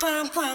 pam pam pam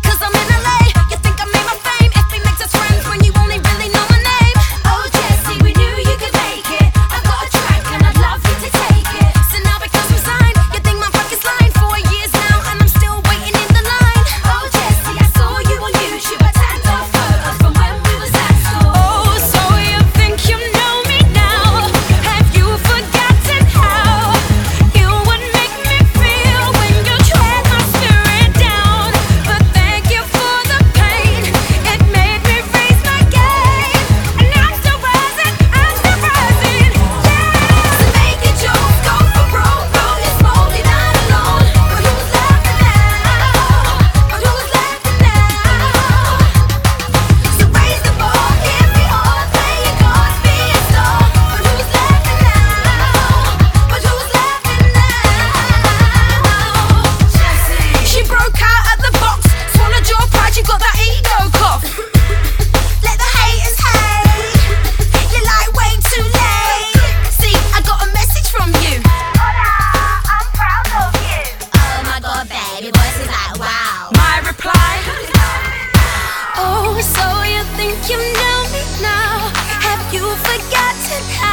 You've forgotten how